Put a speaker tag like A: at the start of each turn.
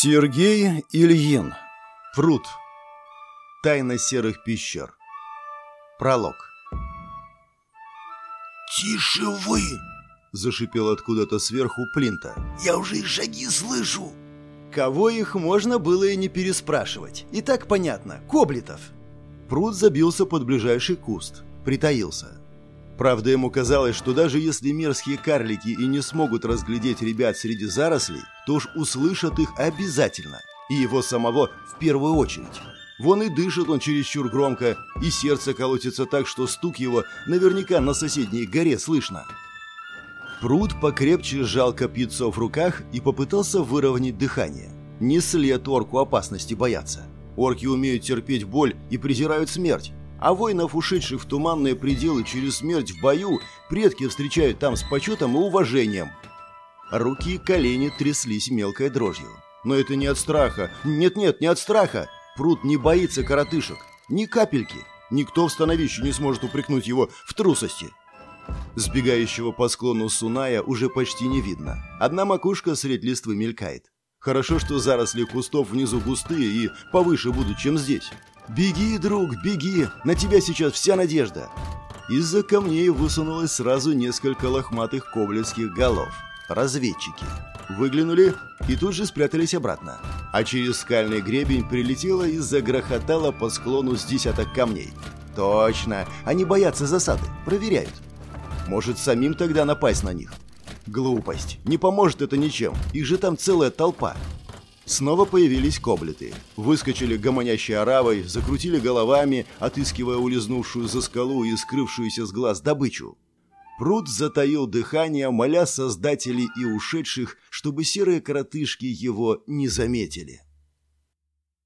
A: Сергей Ильин. Пруд. Тайна серых пещер. Пролог.
B: «Тише вы!» — зашипел откуда-то сверху Плинта. «Я уже их шаги слышу!»
A: Кого их можно было и не переспрашивать. И так понятно. Коблетов. Пруд забился под ближайший куст. Притаился. Правда, ему казалось, что даже если мерзкие карлики и не смогут разглядеть ребят среди зарослей, то уж услышат их обязательно. И его самого в первую очередь. Вон и дышит он чересчур громко, и сердце колотится так, что стук его наверняка на соседней горе слышно. Пруд покрепче сжал копьецо в руках и попытался выровнять дыхание. Не след орку опасности бояться. Орки умеют терпеть боль и презирают смерть. А воинов, ушедших в туманные пределы через смерть в бою, предки встречают там с почетом и уважением. Руки и колени тряслись мелкой дрожью. Но это не от страха. Нет-нет, не от страха. Пруд не боится коротышек. Ни капельки. Никто в становище не сможет упрекнуть его в трусости. Сбегающего по склону Суная уже почти не видно. Одна макушка средь листвы мелькает. Хорошо, что заросли кустов внизу густые и повыше будут, чем здесь. «Беги, друг, беги! На тебя сейчас вся надежда!» Из-за камней высунулось сразу несколько лохматых коблевских голов. Разведчики. Выглянули и тут же спрятались обратно. А через скальный гребень прилетело и загрохотало по склону с десяток камней. Точно, они боятся засады, проверяют. Может, самим тогда напасть на них? Глупость. Не поможет это ничем. Их же там целая толпа. Снова появились коблеты. Выскочили гомонящей оравой, закрутили головами, отыскивая улизнувшую за скалу и скрывшуюся с глаз добычу. Пруд затаил дыхание, моля создателей и ушедших, чтобы серые коротышки его не заметили.